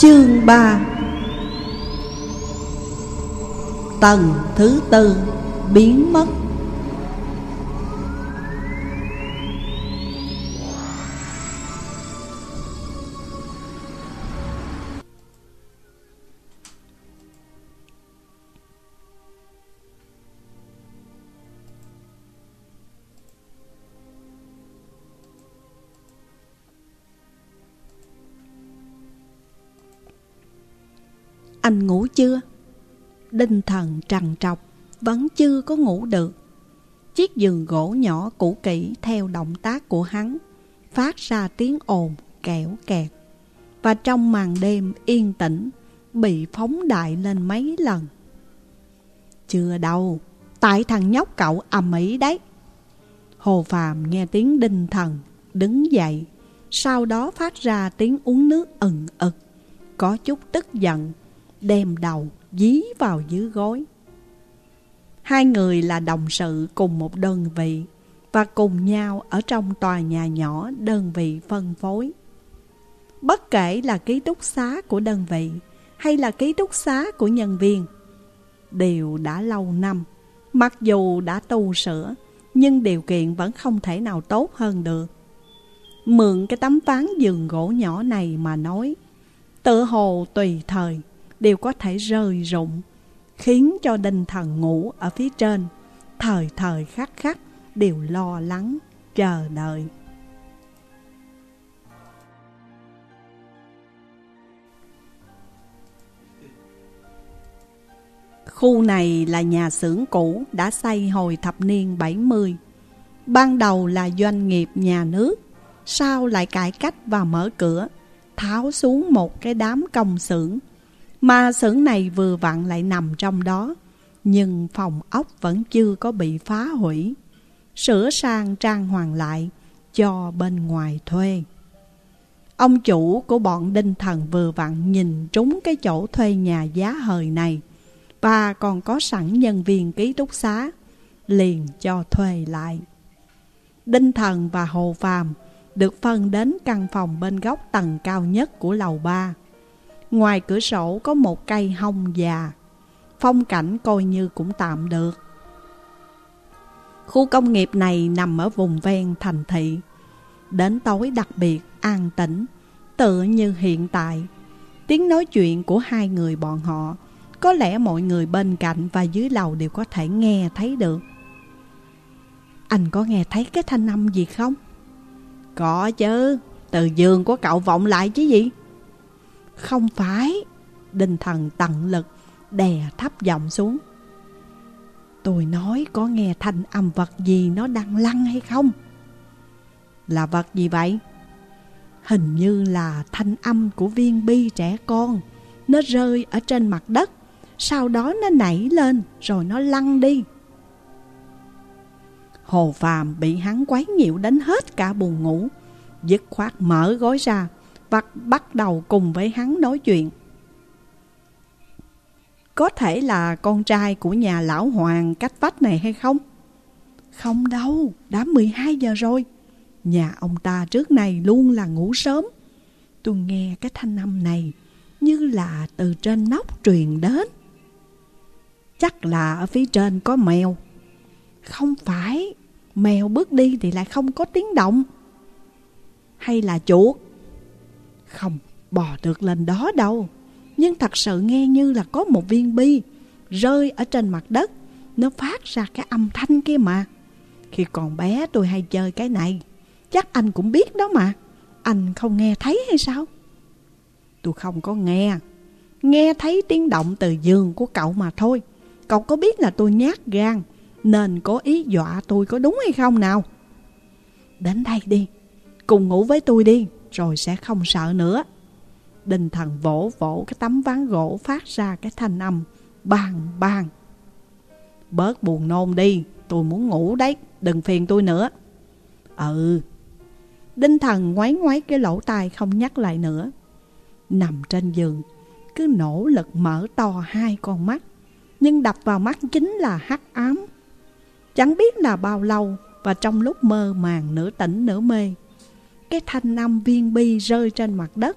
Chương 3 Tầng thứ tư biến mất. Anh ngủ chưa? Đinh thần trằn trọc, Vẫn chưa có ngủ được. Chiếc giường gỗ nhỏ cũ kỹ Theo động tác của hắn, Phát ra tiếng ồn kẹo kẹt. Và trong màn đêm yên tĩnh, Bị phóng đại lên mấy lần. Chưa đâu, Tại thằng nhóc cậu ầm ĩ đấy. Hồ phàm nghe tiếng đinh thần Đứng dậy, Sau đó phát ra tiếng uống nước ừng ực, Có chút tức giận đem đầu dí vào dưới gối. Hai người là đồng sự cùng một đơn vị và cùng nhau ở trong tòa nhà nhỏ đơn vị phân phối. Bất kể là ký túc xá của đơn vị hay là ký túc xá của nhân viên, đều đã lâu năm, mặc dù đã tu sửa, nhưng điều kiện vẫn không thể nào tốt hơn được. Mượn cái tấm ván giường gỗ nhỏ này mà nói, tự hồ tùy thời đều có thể rơi rụng, khiến cho đinh thần ngủ ở phía trên, thời thời khắc khắc đều lo lắng, chờ đợi. Khu này là nhà xưởng cũ đã xây hồi thập niên 70. Ban đầu là doanh nghiệp nhà nước, sau lại cải cách và mở cửa, tháo xuống một cái đám công xưởng mà xưởng này vừa vặn lại nằm trong đó, Nhưng phòng ốc vẫn chưa có bị phá hủy. Sửa sang trang hoàng lại, cho bên ngoài thuê. Ông chủ của bọn đinh thần vừa vặn nhìn trúng cái chỗ thuê nhà giá hời này. Và còn có sẵn nhân viên ký túc xá, Liền cho thuê lại. Đinh thần và Hồ Phàm được phân đến căn phòng bên góc tầng cao nhất của lầu ba. Ngoài cửa sổ có một cây hông già. Phong cảnh coi như cũng tạm được. Khu công nghiệp này nằm ở vùng ven thành thị. Đến tối đặc biệt, an tĩnh, Tựa như hiện tại. Tiếng nói chuyện của hai người bọn họ, Có lẽ mọi người bên cạnh và dưới lầu đều có thể nghe thấy được. Anh có nghe thấy cái thanh âm gì không? Có chứ, Từ giường của cậu vọng lại chứ gì? Không phải Đinh thần tận lực Đè thấp giọng xuống Tôi nói có nghe thanh âm vật gì nó đang lăn hay không? Là vật gì vậy? Hình như là thanh âm của viên bi trẻ con Nó rơi ở trên mặt đất Sau đó nó nảy lên Rồi nó lăn đi Hồ Phàm bị hắn quấy nhiễu đến hết cả buồn ngủ, Dứt khoát mở gói ra và bắt đầu cùng với hắn nói chuyện. Có thể là con trai của nhà lão hoàng cách vách này hay không? Không đâu, đã 12 giờ rồi. Nhà ông ta trước này luôn là ngủ sớm. Tôi nghe cái thanh âm này như là từ trên nóc truyền đến. Chắc là ở phía trên có mèo. Không phải, mèo bước đi thì lại không có tiếng động. Hay là chuột? Không bò được lên đó đâu. Nhưng thật sự nghe như là có một viên bi Rơi ở trên mặt đất. Nó phát ra cái âm thanh kia mà. Khi còn bé tôi hay chơi cái này. Chắc anh cũng biết đó mà. Anh không nghe thấy hay sao? Tôi không có nghe. Nghe thấy tiếng động từ giường của cậu mà thôi. Cậu có biết là tôi nhát gan, Nên có ý dọa tôi có đúng hay không nào? Đến đây đi. Cùng ngủ với tôi đi rồi sẽ không sợ nữa. Đinh thần vỗ vỗ cái tấm ván gỗ phát ra cái thanh âm bang bang. Bớt buồn nôn đi, tôi muốn ngủ đấy, đừng phiền tôi nữa. Ừ. Đinh thần ngoái ngoái cái lỗ tai không nhắc lại nữa. Nằm trên giường, cứ nỗ lực mở to hai con mắt. Nhưng đập vào mắt chính là hắc ám. Chẳng biết là bao lâu và trong lúc mơ màng nửa tỉnh nửa mê cái thanh âm viên bi rơi trên mặt đất,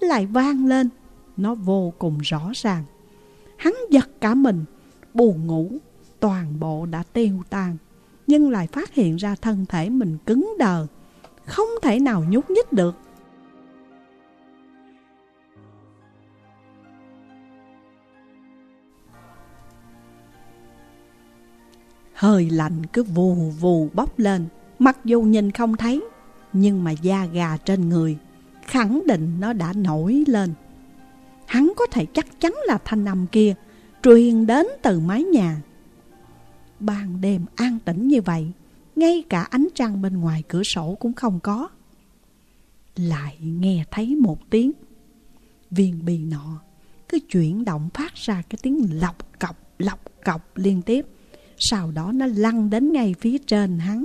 lại vang lên. Nó vô cùng rõ ràng. Hắn giật cả mình, Buồn ngủ, Toàn bộ đã tiêu tan, Nhưng lại phát hiện ra thân thể mình cứng đờ, Không thể nào nhúc nhích được. Hơi lạnh cứ vù vù bốc lên, Mặc dù nhìn không thấy. Nhưng mà da gà trên người, Khẳng định nó đã nổi lên. Hắn có thể chắc chắn là thanh âm kia Truyền đến từ mái nhà. Ban đêm an tĩnh như vậy, Ngay cả ánh trăng bên ngoài cửa sổ cũng không có. Lại nghe thấy một tiếng. Viên bì nọ Cứ chuyển động phát ra cái tiếng lọc cọc lọc cọc liên tiếp. Sau đó nó lăn đến ngay phía trên hắn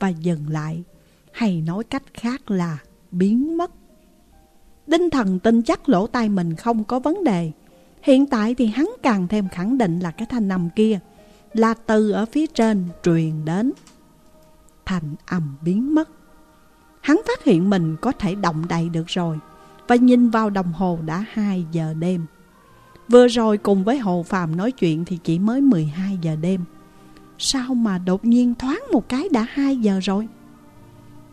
Và dừng lại. Hay nói cách khác là biến mất. Đinh thần tin chắc lỗ tai mình không có vấn đề. Hiện tại thì hắn càng thêm khẳng định là cái thanh âm kia Là từ ở phía trên truyền đến. Thành âm biến mất. Hắn phát hiện mình có thể động đậy được rồi Và nhìn vào đồng hồ đã 2 giờ đêm. Vừa rồi cùng với Hồ Phàm nói chuyện thì chỉ mới 12 giờ đêm. Sao mà đột nhiên thoáng một cái đã 2 giờ rồi?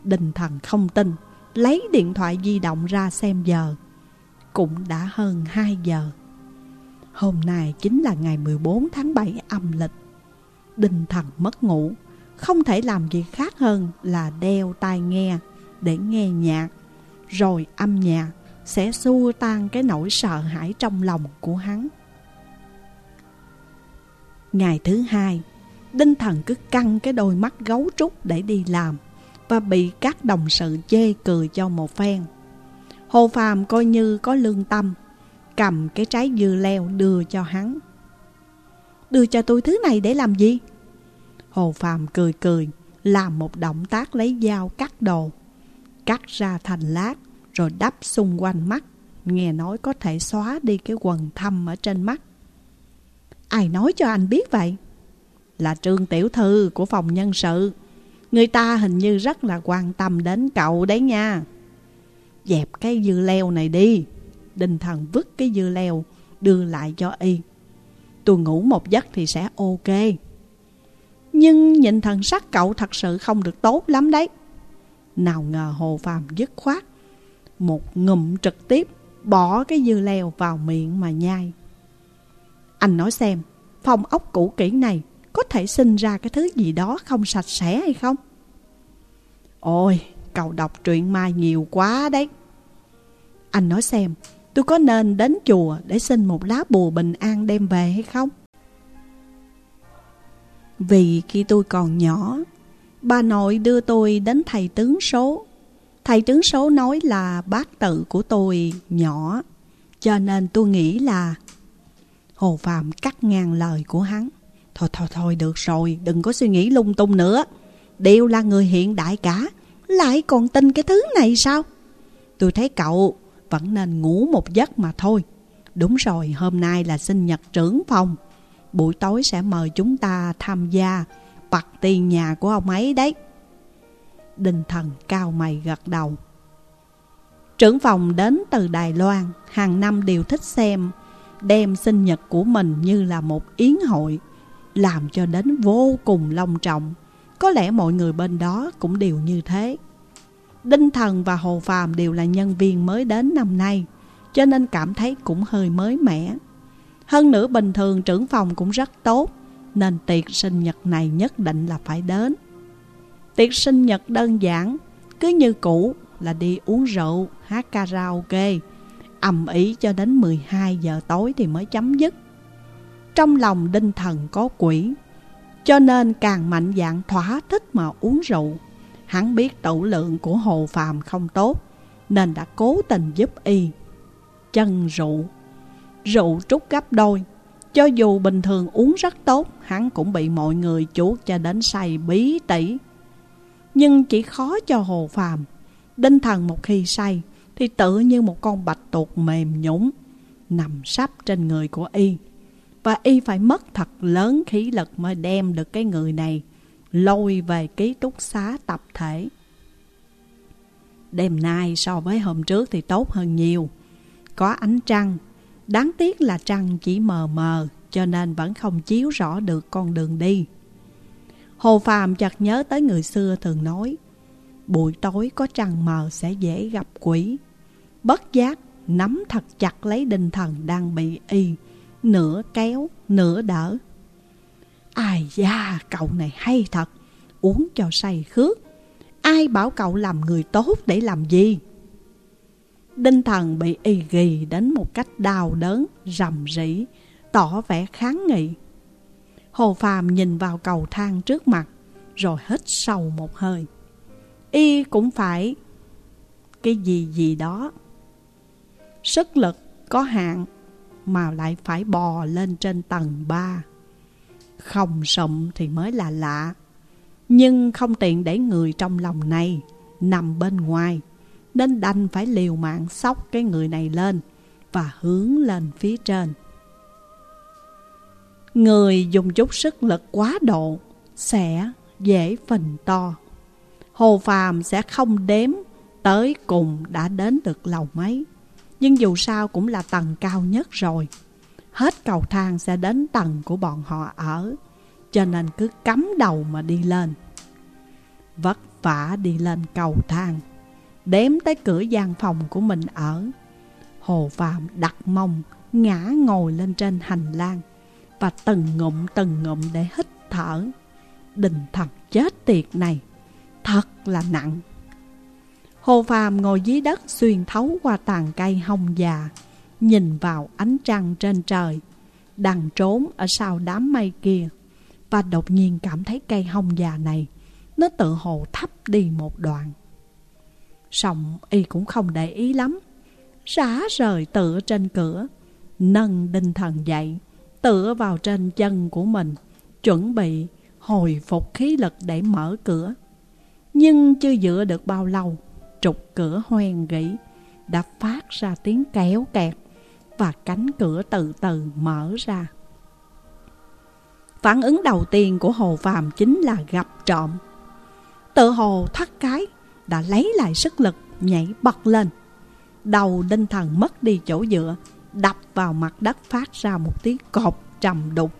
Đình thần không tin, Lấy điện thoại di động ra xem giờ. Cũng đã hơn 2 giờ. Hôm nay chính là ngày 14 tháng 7 âm lịch. Đình thần mất ngủ, Không thể làm gì khác hơn là đeo tai nghe Để nghe nhạc, Rồi âm nhạc sẽ xua tan cái nỗi sợ hãi trong lòng của hắn. Ngày thứ hai, Đinh Thần cứ căng cái đôi mắt gấu trúc để đi làm. Và bị các đồng sự chê cười cho một phen Hồ Phàm coi như có lương tâm, Cầm cái trái dưa leo đưa cho hắn Đưa cho tôi thứ này để làm gì? Hồ Phàm cười cười, Làm một động tác lấy dao cắt đồ, Cắt ra thành lát, Rồi đắp xung quanh mắt, Nghe nói có thể xóa đi cái quần thâm ở trên mắt Ai nói cho anh biết vậy? là trương tiểu thư của phòng nhân sự. Người ta hình như rất là quan tâm đến cậu đấy nha. Dẹp cái dưa leo này đi. Đinh thần vứt cái dưa leo đưa lại cho y. Tôi ngủ một giấc thì sẽ ok. Nhưng nhìn thần sắc cậu thật sự không được tốt lắm đấy. Nào ngờ Hồ Phàm dứt khoát. Một ngụm trực tiếp bỏ cái dưa leo vào miệng mà nhai. Anh nói xem, phòng ốc cũ kỹ này có thể sinh ra cái thứ gì đó không sạch sẽ hay không? Ôi, cậu đọc truyện ma nhiều quá đấy. Anh nói xem, tôi có nên đến chùa để xin một lá bùa bình an đem về hay không? Vì khi tôi còn nhỏ, bà nội đưa tôi đến thầy tướng số. Thầy tướng số nói là bác tự của tôi nhỏ, cho nên tôi nghĩ là... Hồ Phạm cắt ngang lời của hắn. Thôi thôi thôi, được rồi, Đừng có suy nghĩ lung tung nữa. Đều là người hiện đại cả, Lại còn tin cái thứ này sao? Tôi thấy cậu Vẫn nên ngủ một giấc mà thôi. Đúng rồi, hôm nay là sinh nhật trưởng phòng. Buổi tối sẽ mời chúng ta tham gia Bật tiền nhà của ông ấy đấy. Đinh thần cao mày gật đầu. Trưởng phòng đến từ Đài Loan, Hàng năm đều thích xem, Đem sinh nhật của mình như là một yến hội làm cho đến vô cùng long trọng. Có lẽ mọi người bên đó cũng đều như thế. Đinh Thần và Hồ Phàm đều là nhân viên mới đến năm nay, cho nên cảm thấy cũng hơi mới mẻ. Hơn nữa bình thường trưởng phòng cũng rất tốt, nên tiệc sinh nhật này nhất định là phải đến. Tiệc sinh nhật đơn giản, cứ như cũ là đi uống rượu, hát karaoke, ầm ĩ cho đến 12 giờ tối thì mới chấm dứt. Trong lòng đinh thần có quỷ. Cho nên càng mạnh dạng thỏa thích mà uống rượu. Hắn biết tẩu lượng của Hồ Phàm không tốt, Nên đã cố tình giúp y. Chân rượu. Rượu trút gấp đôi. Cho dù bình thường uống rất tốt, Hắn cũng bị mọi người chuốt cho đến say bí tỉ. Nhưng chỉ khó cho Hồ Phàm. Đinh thần một khi say, Thì tự như một con bạch tuộc mềm nhũng, Nằm sắp trên người của y và y phải mất thật lớn khí lực mới đem được cái người này lôi về ký túc xá tập thể. Đêm nay so với hôm trước thì tốt hơn nhiều. Có ánh trăng, Đáng tiếc là trăng chỉ mờ mờ cho nên vẫn không chiếu rõ được con đường đi. Hồ Phàm chợt nhớ tới người xưa thường nói Buổi tối có trăng mờ sẽ dễ gặp quỷ Bất giác nắm thật chặt lấy đinh thần đang bị y Nửa kéo, nửa đỡ. Ai da, cậu này hay thật. Uống cho say khước. Ai bảo cậu làm người tốt để làm gì? Đinh thần bị y ghi đến một cách đau đớn, rầm rĩ Tỏ vẻ kháng nghị. Hồ Phàm nhìn vào cầu thang trước mặt Rồi hít sâu một hơi. Y cũng phải Cái gì gì đó? Sức lực có hạn mà lại phải bò lên trên tầng 3 Không sụm thì mới là lạ, Nhưng không tiện để người trong lòng này Nằm bên ngoài, Nên đành phải liều mạng sóc cái người này lên Và hướng lên phía trên. Người dùng chút sức lực quá độ Sẽ dễ phình to. Hồ Phàm sẽ không đếm Tới cùng đã đến được lầu mấy. Nhưng dù sao cũng là tầng cao nhất rồi. Hết cầu thang sẽ đến tầng của bọn họ ở. Cho nên cứ cắm đầu mà đi lên. Vất vả đi lên cầu thang. Đếm tới cửa gian phòng của mình ở. Hồ Phạm đặt mông Ngã ngồi lên trên hành lang và từng ngụm từng ngụm để hít thở. Đình thần chết tiệt này, thật là nặng. Hồ Phàm ngồi dưới đất xuyên thấu qua tàn cây hồng già, nhìn vào ánh trăng trên trời, đang trốn ở sau đám mây kia, và đột nhiên cảm thấy cây hồng già này, nó tự hồ thấp đi một đoạn. sòng y cũng không để ý lắm, rã rời tựa trên cửa, nâng đinh thần dậy, tựa vào trên chân của mình, chuẩn bị hồi phục khí lực để mở cửa. Nhưng chưa dựa được bao lâu, trục cửa hoen gỉ, đã phát ra tiếng kéo kẹt và cánh cửa từ từ mở ra. Phản ứng đầu tiên của Hồ Phàm chính là gặp trộm. Tự hồ thắt cái, đã lấy lại sức lực, nhảy bật lên. Đầu đinh thần mất đi chỗ dựa, đập vào mặt đất phát ra một tiếng cột trầm đục.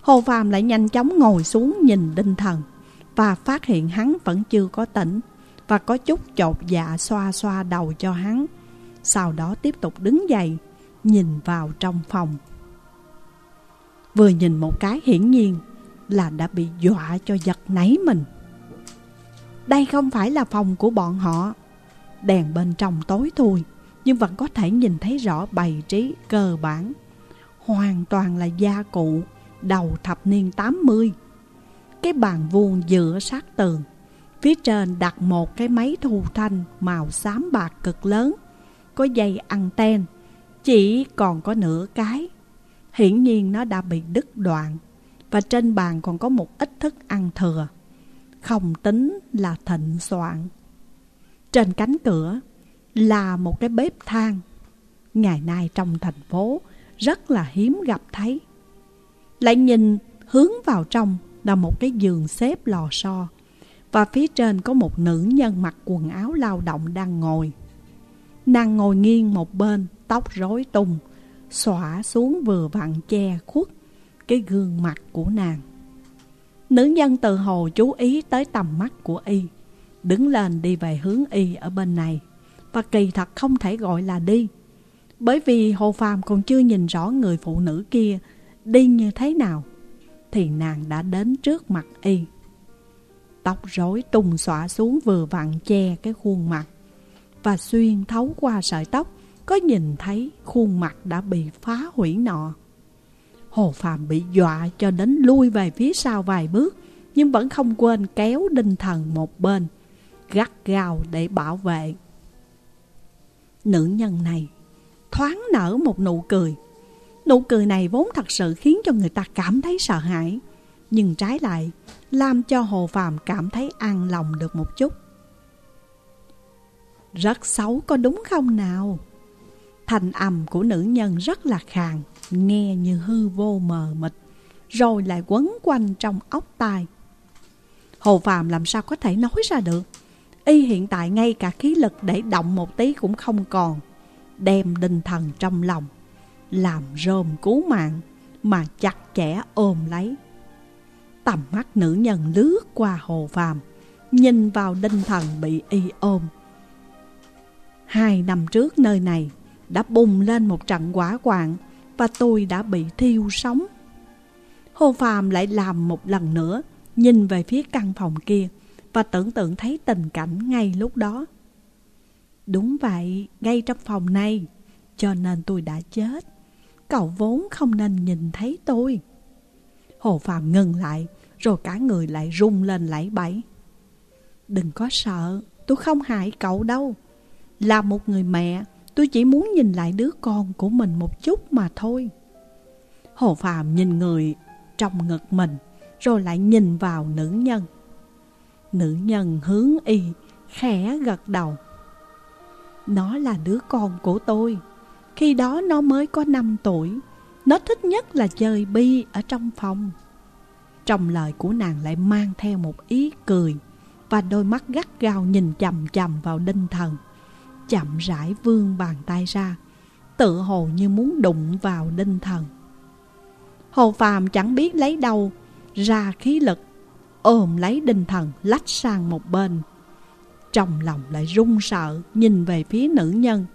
Hồ Phàm lại nhanh chóng ngồi xuống nhìn Đinh Thần và phát hiện hắn vẫn chưa có tỉnh và có chút chột dạ xoa xoa đầu cho hắn. Sau đó tiếp tục đứng dậy, nhìn vào trong phòng. Vừa nhìn một cái hiển nhiên là đã bị dọa cho giật nấy mình. Đây không phải là phòng của bọn họ. Đèn bên trong tối thui, nhưng vẫn có thể nhìn thấy rõ bày trí cơ bản. Hoàn toàn là gia cụ đầu thập niên 80. Cái bàn vuông dựa sát tường. Phía trên đặt một cái máy thu thanh màu xám bạc cực lớn. Có dây anten, chỉ còn có nửa cái. Hiển nhiên nó đã bị đứt đoạn. Và trên bàn còn có một ít thức ăn thừa. Không tính là thịnh soạn. Trên cánh cửa là một cái bếp than. Ngày nay trong thành phố rất là hiếm gặp thấy. Lại nhìn hướng vào trong là một cái giường xếp lò xo và phía trên có một nữ nhân mặc quần áo lao động đang ngồi. Nàng ngồi nghiêng một bên, tóc rối tung, xõa xuống vừa vặn che khuất cái gương mặt của nàng. Nữ nhân từ hồ chú ý tới tầm mắt của y, đứng lên đi về hướng y ở bên này. Và kỳ thật không thể gọi là đi, bởi vì Hồ Phàm còn chưa nhìn rõ người phụ nữ kia đi như thế nào Thì nàng đã đến trước mặt y Tóc rối tung xõa xuống vừa vặn che cái khuôn mặt. Và xuyên thấu qua sợi tóc Có nhìn thấy khuôn mặt đã bị phá hủy nọ. Hồ Phạm bị dọa cho đến lui về phía sau vài bước Nhưng vẫn không quên kéo đinh thần một bên Gắt gao để bảo vệ. Nữ nhân này thoáng nở một nụ cười. Nụ cười này vốn thật sự khiến cho người ta cảm thấy sợ hãi, nhưng trái lại làm cho Hồ Phàm cảm thấy an lòng được một chút. Rất xấu có đúng không nào? Thành âm của nữ nhân rất là khàn, nghe như hư vô mờ mịt, rồi lại quấn quanh trong ốc tai. Hồ Phàm làm sao có thể nói ra được? Y hiện tại ngay cả khí lực để động một tí cũng không còn đem đinh thần trong lòng làm rơm cứu mạng mà chặt chẽ ôm lấy. Tầm mắt nữ nhân lướt qua hồ phàm, nhìn vào đinh thần bị y ôm. Hai năm trước nơi này đã bùng lên một trận quả quạng và tôi đã bị thiêu sống. Hồ Phàm lại làm một lần nữa, nhìn về phía căn phòng kia và tưởng tượng thấy tình cảnh ngay lúc đó. Đúng vậy, ngay trong phòng này, cho nên tôi đã chết. Cậu vốn không nên nhìn thấy tôi. Hồ Phạm ngừng lại, rồi cả người lại rung lên lẫy bẫy. Đừng có sợ, tôi không hại cậu đâu. Là một người mẹ, tôi chỉ muốn nhìn lại đứa con của mình một chút mà thôi. Hồ Phạm nhìn người trong ngực mình, rồi lại nhìn vào nữ nhân. Nữ nhân hướng y, khẽ gật đầu. Nó là đứa con của tôi. Khi đó nó mới có 5 tuổi. Nó thích nhất là chơi bi ở trong phòng. Trong lời của nàng lại mang theo một ý cười và đôi mắt gắt gao nhìn chầm chầm vào đinh thần. Chậm rãi vươn bàn tay ra, tự hồ như muốn đụng vào đinh thần. Hồ Phàm chẳng biết lấy đâu ra khí lực, ôm lấy đinh thần lách sang một bên. Trong lòng lại run sợ nhìn về phía nữ nhân.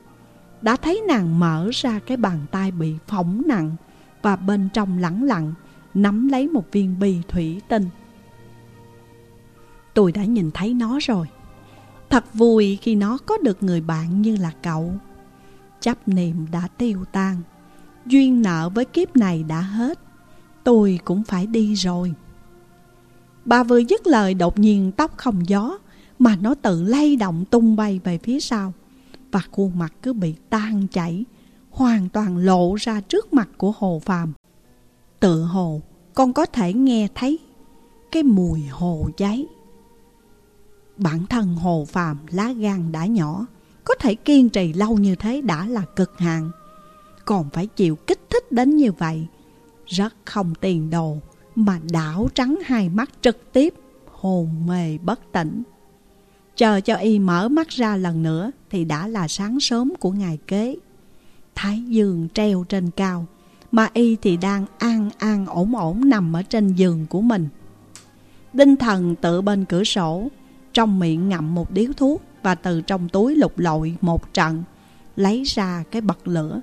Đã thấy nàng mở ra cái bàn tay bị phỏng nặng và bên trong lẳng lặng, nắm lấy một viên bì thủy tinh. Tôi đã nhìn thấy nó rồi. Thật vui khi nó có được người bạn như là cậu. Chấp niệm đã tiêu tan. Duyên nợ với kiếp này đã hết. Tôi cũng phải đi rồi. Bà vừa dứt lời đột nhiên tóc không gió, mà nó tự lay động tung bay về phía sau và khuôn mặt cứ bị tan chảy, hoàn toàn lộ ra trước mặt của hồ phàm. Tự hồ, con có thể nghe thấy cái mùi hồ cháy. Bản thân hồ phàm lá gan đã nhỏ, có thể kiên trì lâu như thế đã là cực hạn. Còn phải chịu kích thích đến như vậy, rất không tiền đồ mà đảo trắng hai mắt trực tiếp, hồn mê bất tỉnh. Chờ cho y mở mắt ra lần nữa thì đã là sáng sớm của ngày kế. Thái dương treo trên cao, mà y thì đang an an ổn ổn nằm ở trên giường của mình. Đinh thần tự bên cửa sổ, trong miệng ngậm một điếu thuốc và từ trong túi lục lội một trận, lấy ra cái bật lửa.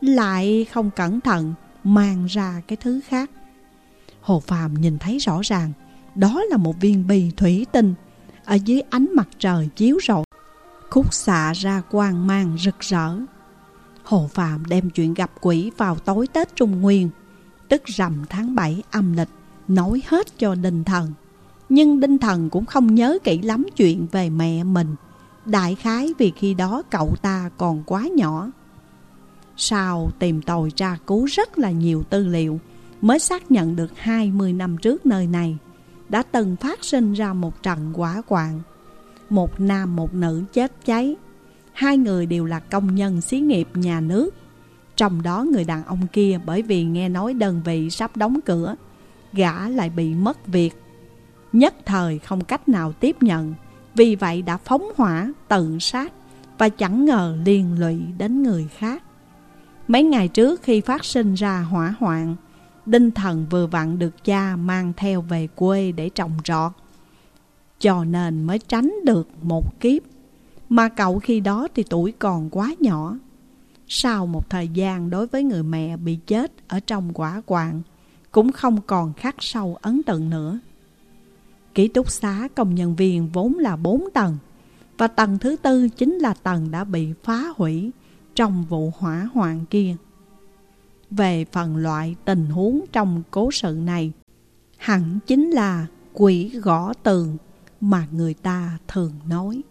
Lại không cẩn thận mang ra cái thứ khác. Hồ Phàm nhìn thấy rõ ràng, đó là một viên bì thủy tinh ở dưới ánh mặt trời chiếu rọi, khúc xạ ra quang mang rực rỡ. Hồ Phạm đem chuyện gặp quỷ vào tối Tết Trung Nguyên, tức rằm tháng 7 âm lịch, nói hết cho Đinh Thần. Nhưng Đinh Thần cũng không nhớ kỹ lắm chuyện về mẹ mình, đại khái vì khi đó cậu ta còn quá nhỏ. Sau tìm tòi tra cứu rất là nhiều tư liệu, mới xác nhận được 20 năm trước nơi này đã từng phát sinh ra một trận quả quạng. Một nam một nữ chết cháy. Hai người đều là công nhân xí nghiệp nhà nước. Trong đó người đàn ông kia bởi vì nghe nói đơn vị sắp đóng cửa, gã lại bị mất việc. Nhất thời không cách nào tiếp nhận, vì vậy đã phóng hỏa, tự sát và chẳng ngờ liên lụy đến người khác. Mấy ngày trước khi phát sinh ra hỏa hoạn, Đinh Thần vừa vặn được cha mang theo về quê để trồng trọt. Cho nên mới tránh được một kiếp. Mà cậu khi đó thì tuổi còn quá nhỏ. Sau một thời gian đối với người mẹ bị chết ở trong quả quạng, cũng không còn khắc sâu ấn tượng nữa. Ký túc xá công nhân viên vốn là bốn tầng, và tầng thứ tư chính là tầng đã bị phá hủy trong vụ hỏa hoạn kia về phần loại tình huống trong cố sự này. Hẳn chính là quỷ gõ tường mà người ta thường nói.